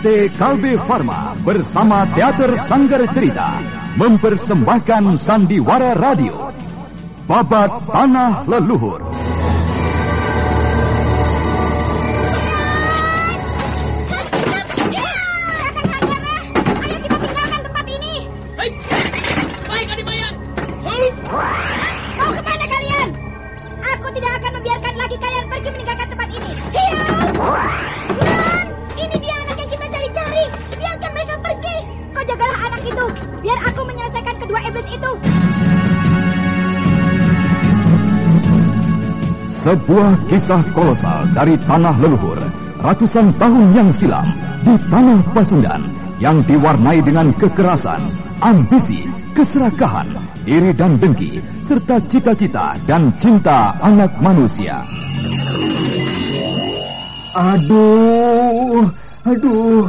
PT Kalbe Farma bersama Teater Sanggar Cerita mempersembahkan Sandiwara Radio Babat Tanah Leluhur. Biar aku menyelesaikan kedua iblis itu. Sebuah kisah kolosal dari tanah leluhur ratusan tahun yang silam di tanah Pasundan yang diwarnai dengan kekerasan, ambisi, keserakahan, iri dan dengki, serta cita-cita dan cinta anak manusia. Aduh, aduh,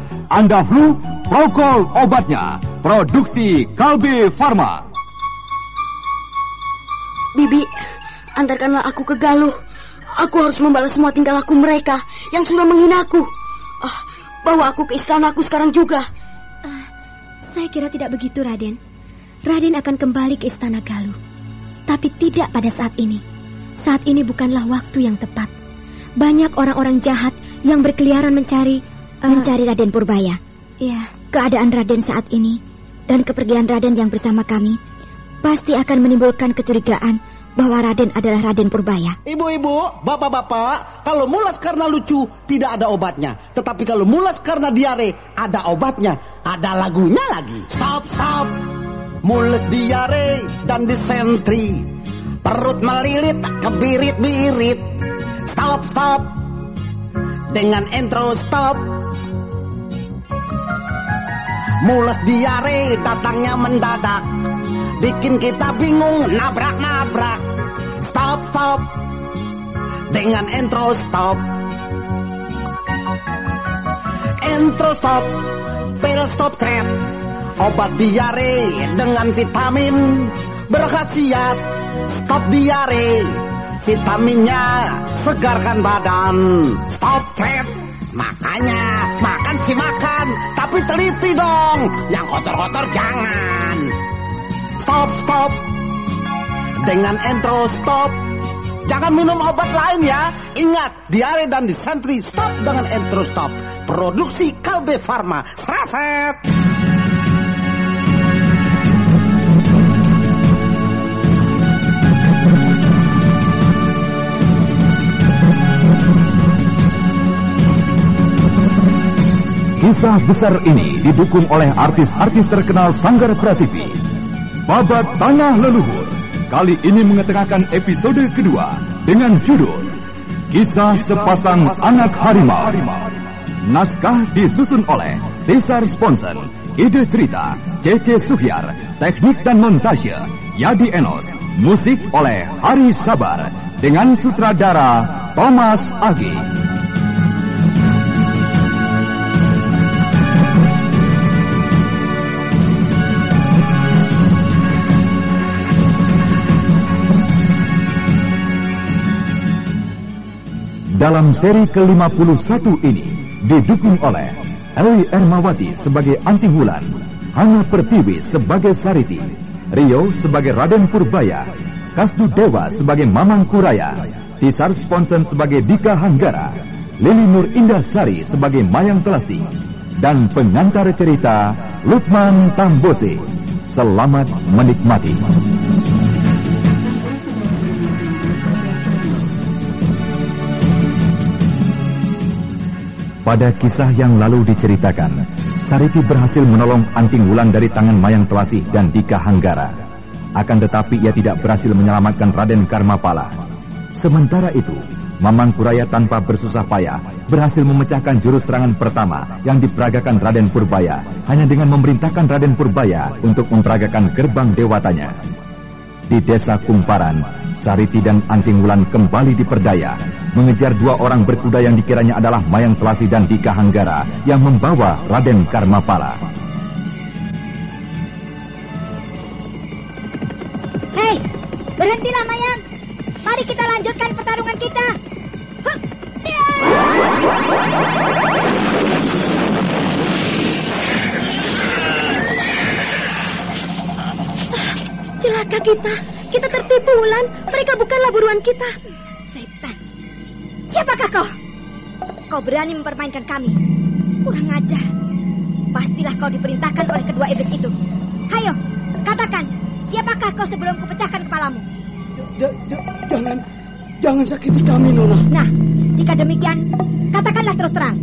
Anda flu, Prokol obatnya. Produksi Kalbe Farma. Bibi, antarkanlah aku ke Galuh. Aku harus membalas semua tingkah laku mereka yang sudah menghinaku. Ah, bawa aku ke istanaku sekarang juga. Saya kira tidak begitu, Raden. Raden akan kembali ke istana Galuh. Tapi tidak pada saat ini. Saat ini bukanlah waktu yang tepat. Banyak orang-orang jahat yang berkeliaran mencari... Mencari Raden Purbaya. Ya, Keadaan Raden saat ini dan kepergian Raden yang bersama kami pasti akan menimbulkan kecurigaan bahwa Raden adalah Raden Purbaya. Ibu-ibu, bapak-bapak, kalau mulas karena lucu tidak ada obatnya. Tetapi kalau mulas karena diare ada obatnya, ada lagunya lagi. Stop, stop. Mules diare dan disentri. Perut melilit, kebirit-birit. Stop, stop. Dengan intro stop. Mules diare datangnya mendadak. Bikin kita bingung, nabrak-nabrak. Stop, stop. Dengan intro stop. Intro stop. Pil stop trap. Obat diare dengan vitamin berkhasiat. Stop diare. Vitaminnya segarkan badan. Stop trap. Makanya makan sih makan, tapi teliti dong. Yang kotor-kotor jangan. Stop, stop. Dengan intro stop. Jangan minum obat lain ya. Ingat, diare dan disentri stop dengan intro stop. Produksi Kalbe Farma. Seraset. Kisah besar ini didukung oleh artis-artis terkenal Sanggar Prativi. Babat Tanah Leluhur kali ini mengetengahkan episode kedua dengan judul Kisah Sepasang Anak Harimau. Naskah disusun oleh Desar Sponsen, ide cerita C.C. Suhyar, teknik dan montase Yadi Enos, musik oleh Hari Sabar dengan sutradara Thomas Agi. Dalam seri ke-51 ini didukung oleh Eli Ermawati sebagai Anti Wulan, Hana Pertiwi sebagai Sariti, Rio sebagai Raden Purbaya, Kasdu Dewa sebagai Mamang Kuraya, Tisar Sponsen sebagai Dika Hanggara, Lili Nur Indah Sari sebagai Mayang Telasi, dan pengantar cerita Lukman Tambose. Selamat menikmati. Pada kisah yang lalu diceritakan, Sariti berhasil menolong Anting Wulan dari tangan Mayang Telasih dan Dika Hanggara. Akan tetapi ia tidak berhasil menyelamatkan Raden Karmapala. Sementara itu, Mamang Kuraya tanpa bersusah payah berhasil memecahkan jurus serangan pertama yang diperagakan Raden Purbaya hanya dengan memerintahkan Raden Purbaya untuk memperagakan gerbang dewatanya. Di desa Kumparan, Sariti dan Anting Wulan kembali diperdaya, mengejar dua orang berkuda yang dikiranya adalah Mayang Telasi dan Dika Hanggara yang membawa Raden Karmapala. Hei, berhentilah Mayang. Mari kita lanjutkan pertarungan kita. Huh. Celaka kita. Kita tertipu, Wulan. Mereka bukanlah buruan kita. Setan. Siapakah kau? Kau berani mempermainkan kami. Kurang ajar. Pastilah kau diperintahkan oleh kedua iblis itu. Hayo, katakan. Siapakah kau sebelum kupecahkan kepalamu? J- jangan, jangan sakiti kami, Nona. Nah, jika demikian, katakanlah terus terang.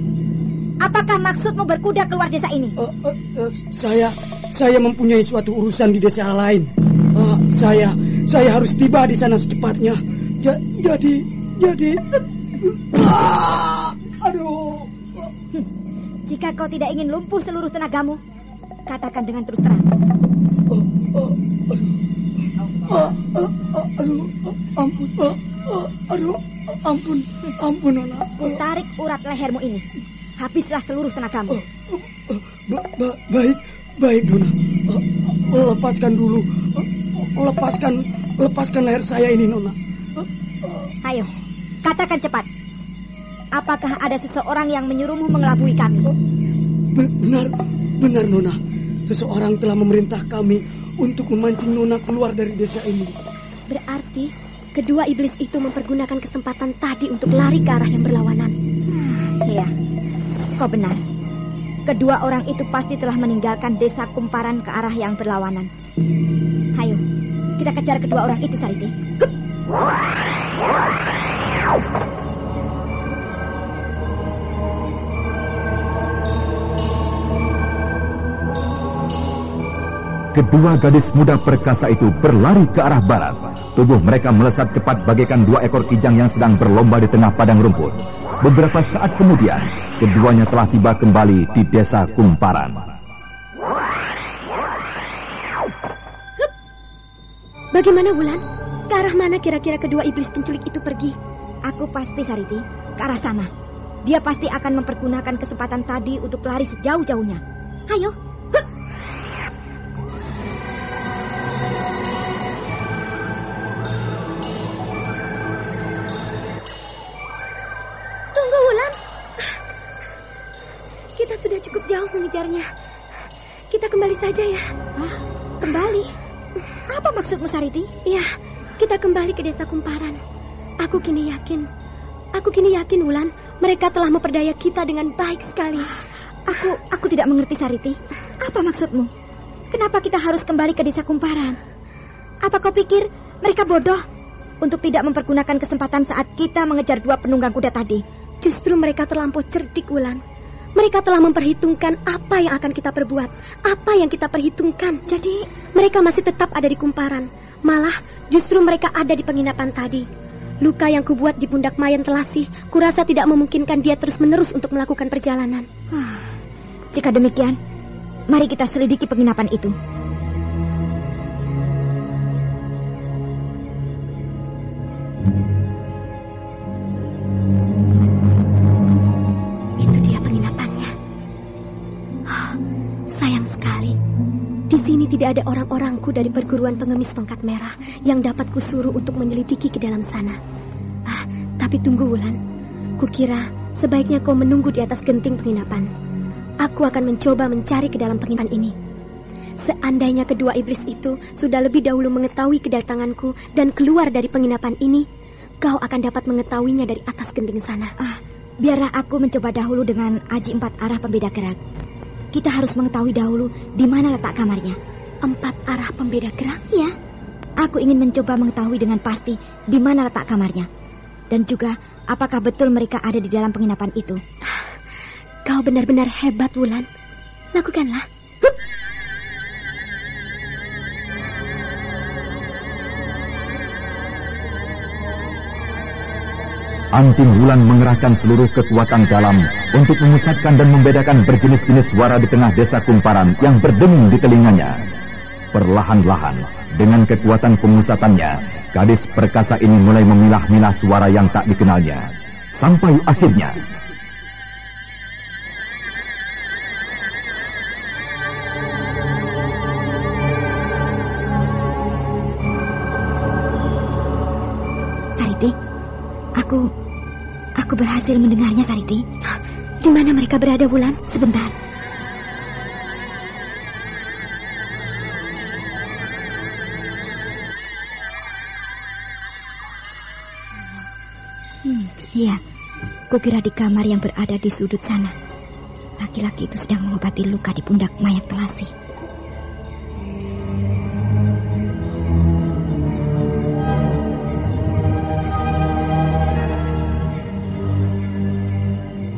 Apakah maksudmu berkuda keluar desa ini? Eh, eh, eh, saya, saya mempunyai suatu urusan di desa lain. Eh, saya, saya harus tiba di sana secepatnya. Ja- jadi, jadi, Ah, aduh. Jika kau tidak ingin lumpuh seluruh tenagamu, katakan dengan terus terang. Ah, ah, aduh, ah, ampun, aduh, ampun, ampun, Nona. Tarik urat lehermu ini. Habislah seluruh tenagamu. ba- ba- baik, baik, Nona. Lepaskan dulu, lepaskan, lepaskan leher saya ini, Nona. Ayo, katakan cepat. Apakah ada seseorang yang menyuruhmu mengelabui kami? Be- Benar, benar, Nona. Seseorang telah memerintah kami untuk memancing Nona keluar dari desa ini. Berarti kedua iblis itu mempergunakan kesempatan tadi untuk lari ke arah yang berlawanan. Iya, kau benar. Kedua orang itu pasti telah meninggalkan desa kumparan ke arah yang berlawanan. Hayo, kita kejar kedua orang itu, Sariti. Kedua gadis muda perkasa itu berlari ke arah barat. Tubuh mereka melesat cepat bagaikan dua ekor kijang yang sedang berlomba di tengah padang rumput. Beberapa saat kemudian, keduanya telah tiba kembali di desa Kumparan. Bagaimana Wulan? Ke arah mana kira-kira kedua iblis penculik itu pergi? Aku pasti, Sariti, ke arah sana. Dia pasti akan mempergunakan kesempatan tadi untuk lari sejauh-jauhnya. Hayo, mengejarnya. Kita kembali saja ya. Hah? Kembali? Apa maksudmu, Sariti? Ya, kita kembali ke desa Kumparan. Aku kini yakin. Aku kini yakin Wulan, mereka telah memperdaya kita dengan baik sekali. Aku aku tidak mengerti, Sariti. Apa maksudmu? Kenapa kita harus kembali ke desa Kumparan? Apa kau pikir mereka bodoh untuk tidak mempergunakan kesempatan saat kita mengejar dua penunggang kuda tadi? Justru mereka terlampau cerdik, Wulan. Mereka telah memperhitungkan apa yang akan kita perbuat, apa yang kita perhitungkan. Jadi, Mereka masih tetap ada di kumparan. Malah, justru mereka ada di penginapan tadi. Luka yang kubuat di pundak Mayan Telasih, kurasa tidak memungkinkan dia terus-menerus untuk melakukan perjalanan. ah, jika demikian, mari kita selidiki penginapan. Itu tidak ada orang-orangku dari perguruan pengemis tongkat merah yang dapat kusuruh untuk menyelidiki ke dalam sana. Ah, tapi tunggu Wulan. Kukira sebaiknya kau menunggu di atas genting penginapan. Aku akan mencoba mencari ke dalam penginapan ini. Seandainya kedua iblis itu sudah lebih dahulu mengetahui kedatanganku dan keluar dari penginapan ini, kau akan dapat mengetahuinya dari atas genting sana. Ah, biarlah aku mencoba dahulu dengan aji empat arah pembeda gerak. kita harus mengetahui dahulu di mana letak kamarnya. Empat arah pembeda gerak? Ya, aku ingin mencoba mengetahui dengan pasti di mana letak kamarnya. Dan juga apakah betul mereka ada di dalam penginapan itu. Kau benar-benar hebat, Wulan. Lakukanlah. Anting Wulan mengerahkan seluruh kekuatan dalam untuk memusatkan dan membedakan berjenis-jenis suara di tengah desa kumparan yang berdenging di telinganya. Perlahan-lahan, dengan kekuatan pemusatannya, gadis perkasa ini mulai memilah-milah suara yang tak dikenalnya. Sampai akhirnya, Sariti, aku aku berhasil mendengarnya Sariti. Di mana mereka berada, Wulan? Sebentar. Kukira di kamar yang berada di sudut sana. Laki-laki itu sedang mengobati luka di pundak mayat Telasi.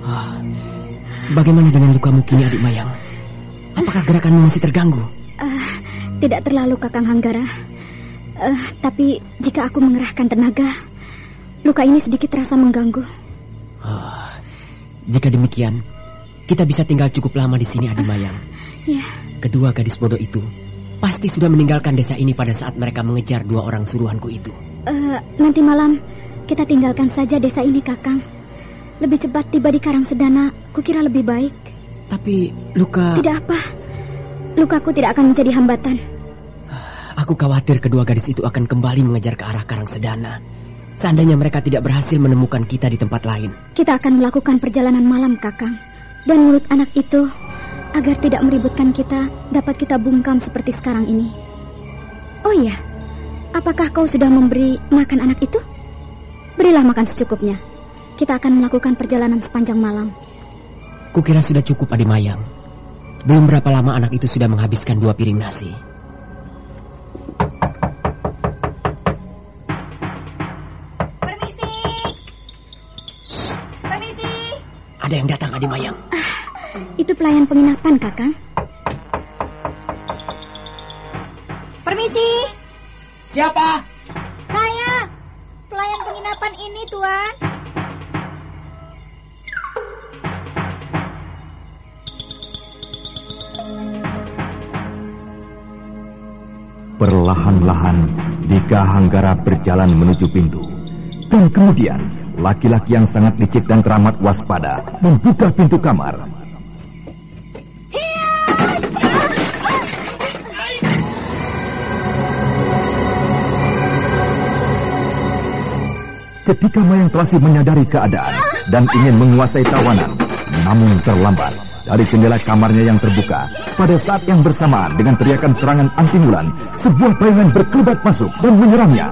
Ah, bagaimana dengan lukamu kini adik Mayang? Apakah gerakanmu masih terganggu? Eh, tidak terlalu, Kakang Hanggara. Eh, tapi jika aku mengerahkan tenaga, luka ini sedikit terasa mengganggu. Jika demikian, kita bisa tinggal cukup lama di sini adik Mayang. Ya, Kedua gadis bodoh itu pasti sudah meninggalkan desa ini pada saat mereka mengejar dua orang suruhanku itu. eh, nanti malam kita tinggalkan saja desa ini, Kakang. Lebih cepat tiba di Karang Sedana, kukira lebih baik. Tapi luka... Tidak apa. Lukaku tidak akan menjadi hambatan. Aku khawatir kedua gadis itu akan kembali mengejar ke arah Karang Sedana. Seandainya mereka tidak berhasil menemukan kita di tempat lain. Kita akan melakukan perjalanan malam, Kakang. Dan mulut anak itu, agar tidak meributkan kita, dapat kita bungkam seperti sekarang ini. Oh iya, apakah kau sudah memberi makan anak itu? Berilah makan secukupnya. Kita akan melakukan perjalanan sepanjang malam. Kukira sudah cukup Adi Mayang. Belum berapa lama anak itu sudah menghabiskan dua piring nasi. Ada yang datang Adi Mayang. Itu pelayan penginapan, Kakang. Permisi. Siapa? Saya pelayan penginapan ini, Tuan. perlahan-lahan Dika Hanggara berjalan menuju pintu. Dan kemudian, laki-laki yang sangat licik dan teramat waspada membuka pintu kamar. Ketika Mayang Telasi menyadari keadaan dan ingin menguasai tawanan, namun terlambat. Dari jendela kamarnya yang terbuka, pada saat yang bersamaan dengan teriakan serangan antimulan, sebuah bayangan berkelebat masuk dan menyerangnya.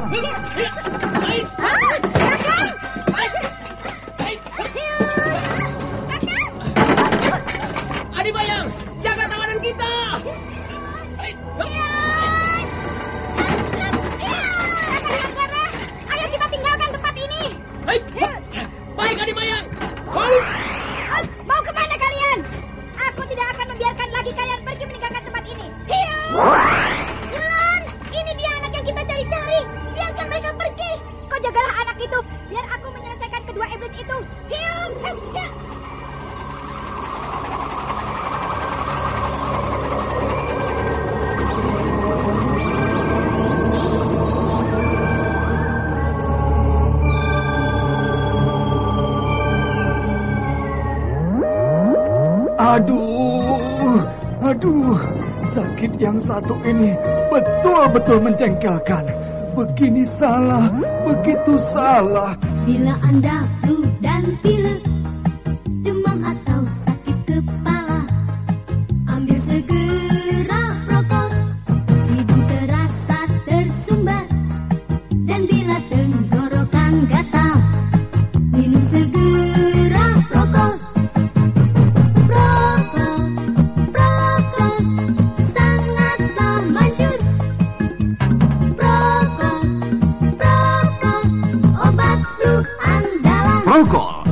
Aduh, sakit yang satu ini betul-betul menjengkelkan. Begini salah, begitu salah. Bila Anda dan pilek,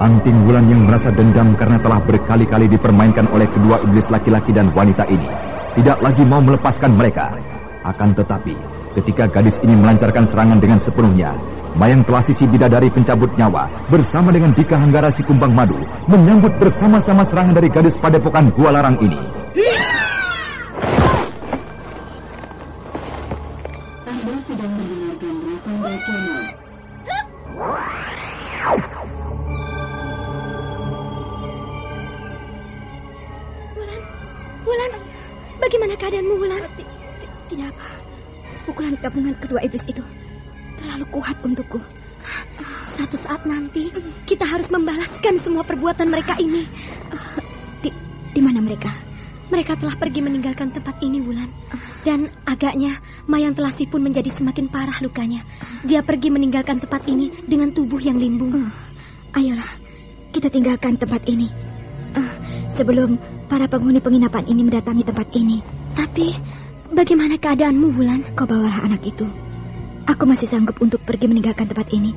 Anting Wulan yang merasa dendam karena telah berkali-kali dipermainkan oleh kedua iblis laki-laki dan wanita ini tidak lagi mau melepaskan mereka. Akan tetapi, ketika gadis ini melancarkan serangan dengan sepenuhnya, Mayang telah sisi bidadari pencabut nyawa bersama dengan Dika Hanggara si kumbang madu menyambut bersama-sama serangan dari gadis padepokan Gua Larang ini. Mereka ini. Di, di mana mereka? Mereka telah pergi meninggalkan tempat ini, Wulan. Dan agaknya Mayang Telasi pun menjadi semakin parah lukanya. Dia pergi meninggalkan tempat ini dengan tubuh yang limbung. Uh, ayolah, kita tinggalkan tempat ini. Uh, sebelum para penghuni penginapan ini mendatangi tempat ini. Tapi bagaimana keadaanmu, Wulan? Kau bawalah anak itu. Aku masih sanggup untuk pergi meninggalkan tempat ini.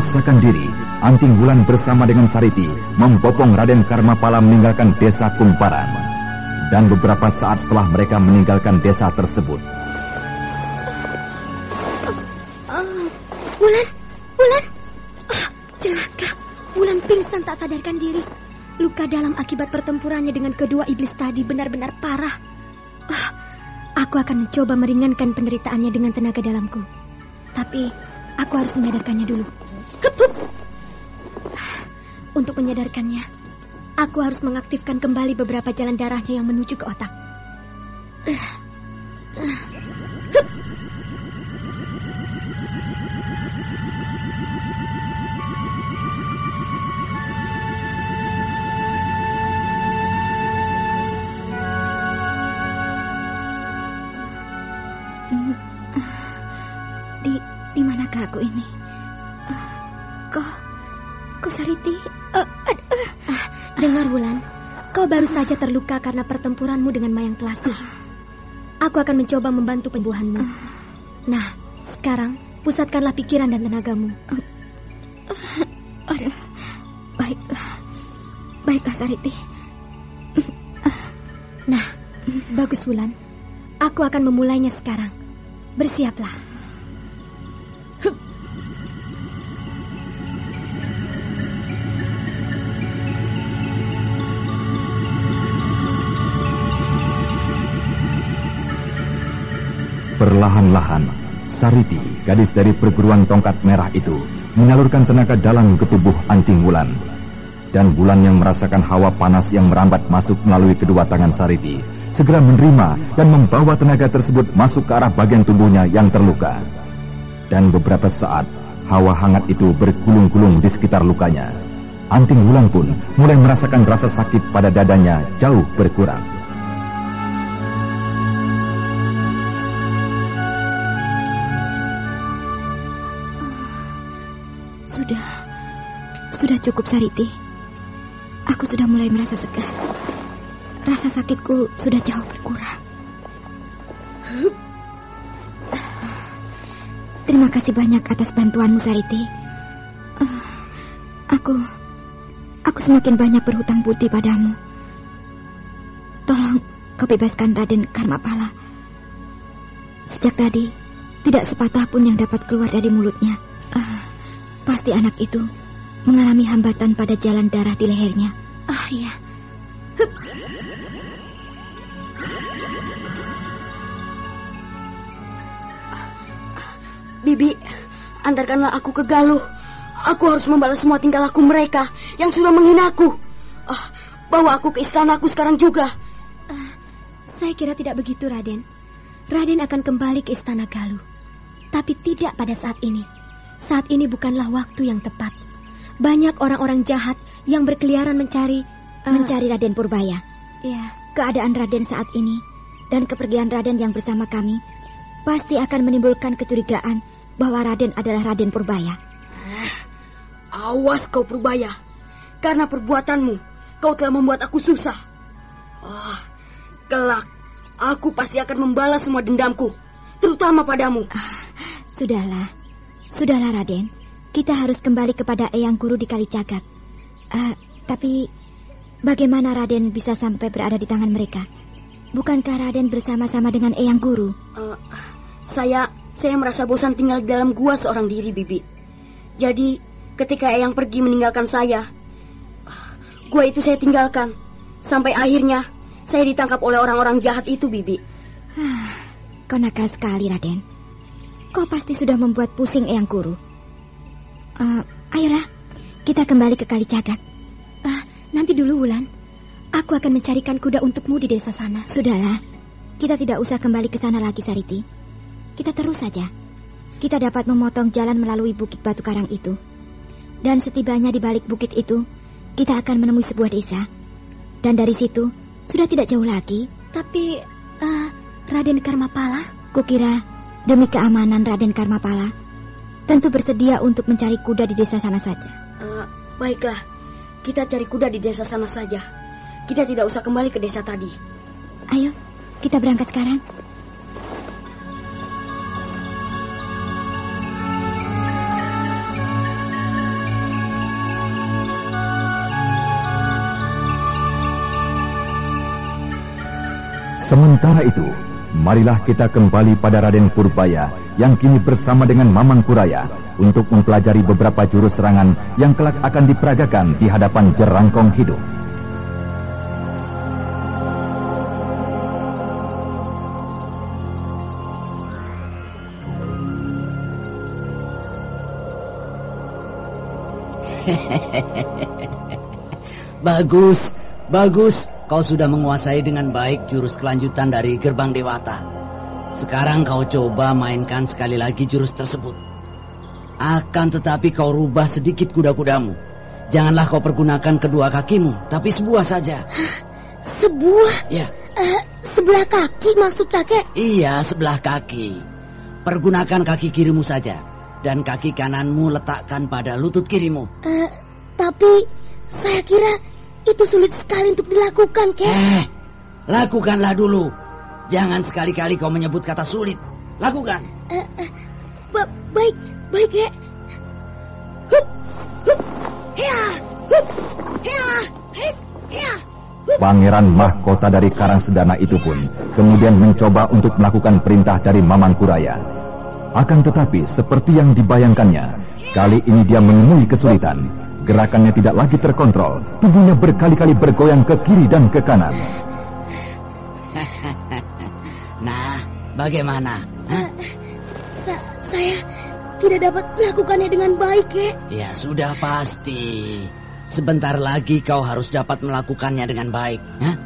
Memaksakan diri, Anting Wulan bersama dengan Sariti membopong Raden Karmapala meninggalkan desa Kumparan. Dan beberapa saat setelah mereka meninggalkan desa tersebut, Wulan, Wulan. Ah, celaka. Wulan pingsan tak sadarkan diri. Luka dalam akibat pertempurannya dengan kedua iblis tadi benar-benar parah. Ah, aku akan mencoba meringankan penderitaannya dengan tenaga dalamku. Tapi aku harus menyadarkannya dulu. Hup. Untuk menyadarkannya, aku harus mengaktifkan kembali beberapa jalan darahnya yang menuju ke otak. Hmm, Dengar Wulan, kau baru saja terluka karena pertempuranmu dengan Mayang Telasi. Aku akan mencoba membantu penyembuhanmu. Nah, sekarang pusatkanlah pikiran dan tenagamu. Aduh, baiklah, baiklah Sariti. Nah, bagus Wulan. Aku akan memulainya sekarang. Bersiaplah. Perlahan-lahan Sariti, gadis dari perguruan tongkat merah itu, menyalurkan tenaga dalam ke tubuh Anting Wulan. Dan Bulan yang merasakan hawa panas yang merambat masuk melalui kedua tangan Sariti, segera menerima dan membawa tenaga tersebut masuk ke arah bagian tubuhnya yang terluka. Dan beberapa saat, hawa hangat itu bergulung-gulung di sekitar lukanya. Anting Wulan pun mulai merasakan rasa sakit pada dadanya jauh berkurang. Sudah cukup Sariti. Aku sudah mulai merasa segar. Rasa sakitku sudah jauh berkurang. Terima kasih banyak atas bantuanmu Sariti. Eh, aku, aku semakin banyak berhutang budi padamu. Tolong kau bebaskan Raden Karmapala. Sejak tadi, tidak sepatah pun yang dapat keluar dari mulutnya. Ah, pasti anak itu mengalami hambatan pada jalan darah di lehernya. Ah ya, Bibi, antarkanlah aku ke Galuh. Aku harus membalas semua tingkah laku mereka yang sudah menghinaku. Ah, bawa aku ke istanaku sekarang juga. Uh, saya kira tidak begitu, Raden. Raden akan kembali ke istana Galuh. Tapi tidak pada saat ini. Saat ini bukanlah waktu yang tepat. Banyak orang-orang jahat yang berkeliaran mencari... Uh, mencari Raden Purbaya. Ya. Keadaan Raden saat ini dan kepergian Raden yang bersama kami pasti akan menimbulkan kecurigaan bahwa Raden adalah Raden Purbaya. Eh, awas kau Purbaya, karena perbuatanmu kau telah membuat aku susah. Oh, kelak aku pasti akan membalas semua dendamku, terutama padamu. Ah, sudahlah, sudahlah Raden. Kita harus kembali kepada Eyang Guru di Kalijagat. Uh, tapi bagaimana Raden bisa sampai berada di tangan mereka? Bukankah Raden bersama-sama dengan Eyang Guru? Uh, saya saya merasa bosan tinggal di dalam gua seorang diri, Bibi. Jadi, ketika Eyang pergi meninggalkan saya, gua itu saya tinggalkan. Sampai akhirnya saya ditangkap oleh orang-orang jahat itu, Bibi. Kau nakal sekali, Raden. Kau pasti sudah membuat pusing Eyang Guru. Uh, ayolah, kita kembali ke Kali Cagat. Uh, nanti dulu, Wulan. Aku akan mencarikan kuda untukmu di desa sana. Sudahlah, kita tidak usah kembali ke sana lagi, Sariti. Kita terus saja. Kita dapat memotong jalan melalui bukit batu karang itu. Dan setibanya di balik bukit itu, kita akan menemui sebuah desa. Dan dari situ, sudah tidak jauh lagi. Tapi, uh, Raden Karmapala? Kukira, demi keamanan Raden Karmapala, tentu bersedia untuk mencari kuda di desa sana saja. Uh, baiklah, kita cari kuda di desa sana saja. Kita tidak usah kembali ke desa tadi. Ayo, kita berangkat sekarang. Sementara itu, marilah kita kembali pada Raden Purbaya yang kini bersama dengan Mamang Kuraya untuk mempelajari beberapa jurus serangan yang kelak akan diperagakan di hadapan jerangkong hidup. bagus, bagus. Kau sudah menguasai dengan baik jurus kelanjutan dari gerbang dewata. Sekarang kau coba mainkan sekali lagi jurus tersebut. Akan tetapi kau rubah sedikit kuda-kudamu. Janganlah kau pergunakan kedua kakimu, tapi sebuah saja. Hah? Sebuah? Ya. Uh, sebelah kaki maksud kakek? Iya, sebelah kaki. Pergunakan kaki kirimu saja. Dan kaki kananmu letakkan pada lutut kirimu. Uh, tapi saya kira itu sulit sekali untuk dilakukan, Kek. Eh, lakukanlah dulu. Jangan sekali-kali kau menyebut kata sulit. Lakukan. Uh, uh, ba baik, baik, Kek. Hup, hup, ya, hup, ya, hit, ya. Pangeran mahkota dari Karang Sedana itu pun kemudian mencoba untuk melakukan perintah dari Mamang Kuraya. Akan tetapi seperti yang dibayangkannya, kali ini dia menemui kesulitan Gerakannya tidak lagi terkontrol. Tubuhnya berkali-kali bergoyang ke kiri dan ke kanan. nah, bagaimana? Uh, sa saya tidak dapat melakukannya dengan baik, ya. Ya, sudah pasti. Sebentar lagi kau harus dapat melakukannya dengan baik. Hah?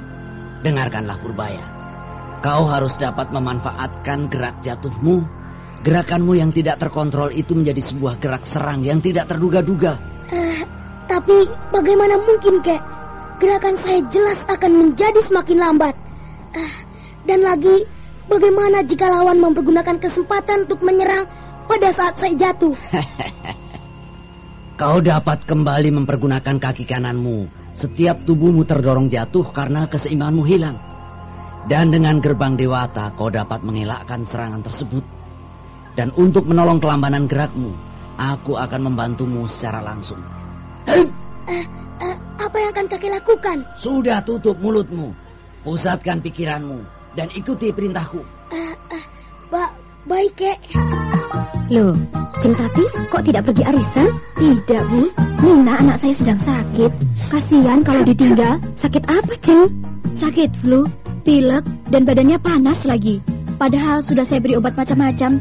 Dengarkanlah Purbaya. Kau harus dapat memanfaatkan gerak jatuhmu. Gerakanmu yang tidak terkontrol itu menjadi sebuah gerak serang yang tidak terduga-duga. Uh, tapi bagaimana mungkin, kek? Gerakan saya jelas akan menjadi semakin lambat. Uh, dan lagi, bagaimana jika lawan mempergunakan kesempatan untuk menyerang pada saat saya jatuh? Kau dapat kembali mempergunakan kaki kananmu setiap tubuhmu terdorong jatuh karena keseimbanganmu hilang. Dan dengan gerbang dewata kau dapat mengelakkan serangan tersebut. Dan untuk menolong kelambanan gerakmu, Aku akan membantumu secara langsung. Uh, uh, apa yang akan kakek lakukan? Sudah tutup mulutmu. Pusatkan pikiranmu dan ikuti perintahku. Uh, uh, ba baik, kek. Loh, Cing Tati kok tidak pergi arisan? Tidak, Bu. Nina anak saya sedang sakit. Kasihan kalau ditinggal. Sakit apa, Cing? Sakit flu, pilek, dan badannya panas lagi. Padahal sudah saya beri obat macam-macam,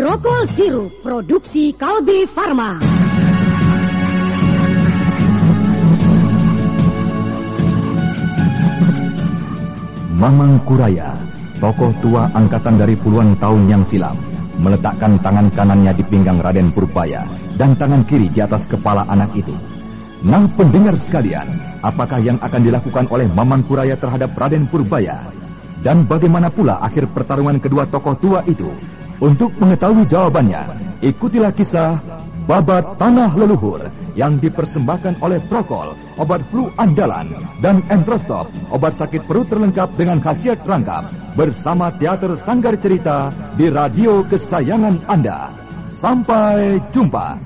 Sirup, produksi Kalbe Farma. Mamang Kuraya, tokoh tua angkatan dari puluhan tahun yang silam, meletakkan tangan kanannya di pinggang Raden Purbaya dan tangan kiri di atas kepala anak itu. Nah pendengar sekalian, apakah yang akan dilakukan oleh Mamang Kuraya terhadap Raden Purbaya? Dan bagaimana pula akhir pertarungan kedua tokoh tua itu? Untuk mengetahui jawabannya, ikutilah kisah Babat Tanah Leluhur yang dipersembahkan oleh Prokol, obat flu andalan, dan Entrostop, obat sakit perut terlengkap dengan khasiat rangkap, bersama Teater Sanggar Cerita di radio kesayangan Anda. Sampai jumpa.